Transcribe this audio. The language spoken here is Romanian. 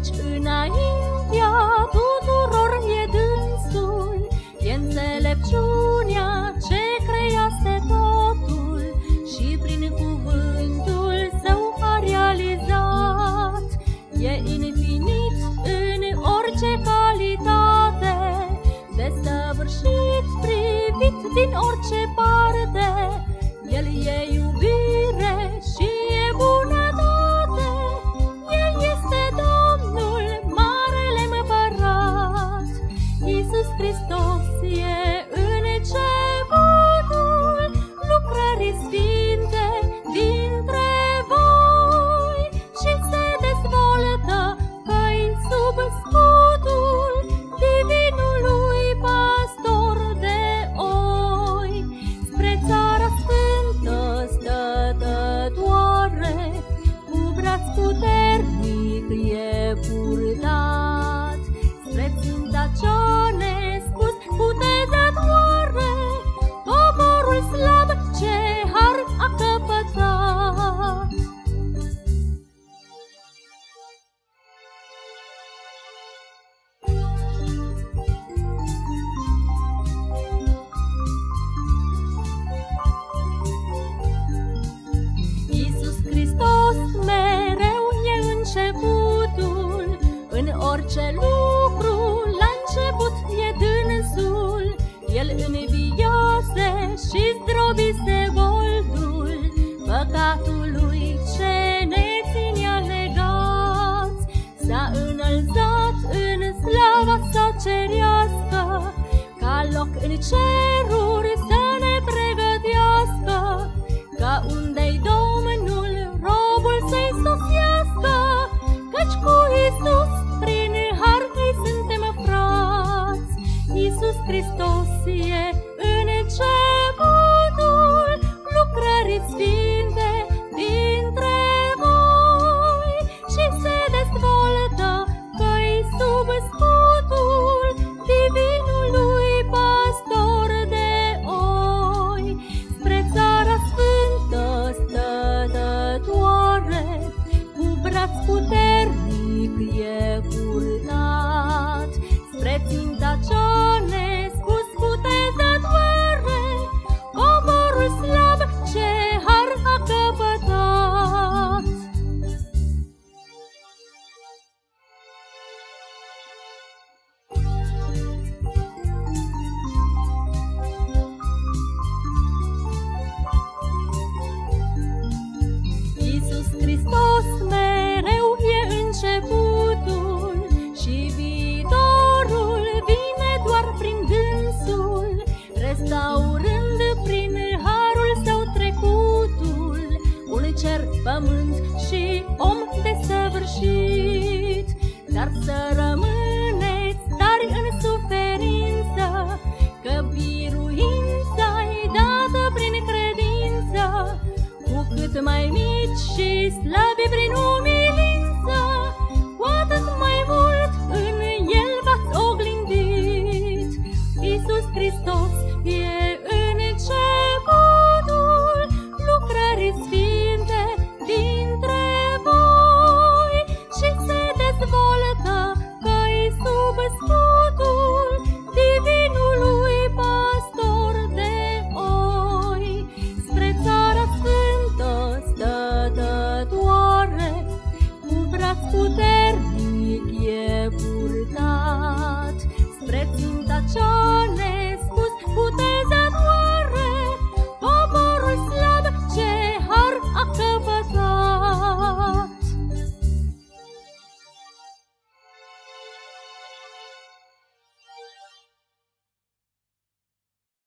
Căci înaintea tuturor e dânsul, E înțelepciunea ce creiase totul Și prin cuvântul său a realizat. E infinit în orice calitate, Desăvârșit privit din orice parte, Hristos e începutul lucrării sfinte dintre voi și se dezvoltă căi sub scutul divinului pastor de oi. Spre țara sfântă stătătoare, cu braț puternic e purtat. Începutul, În orice lucru la început e dânsul, El înviase și zdrobise voldul Păcatului ce ne ținea legați, S-a înălțat în slava sa cerească, Ca loc în ceruri pământ și om desăvârșit. Dar să rămâneți tari în suferință, că biruința-i dată prin credință, cu cât mai mici și slabi prin umilință, journey.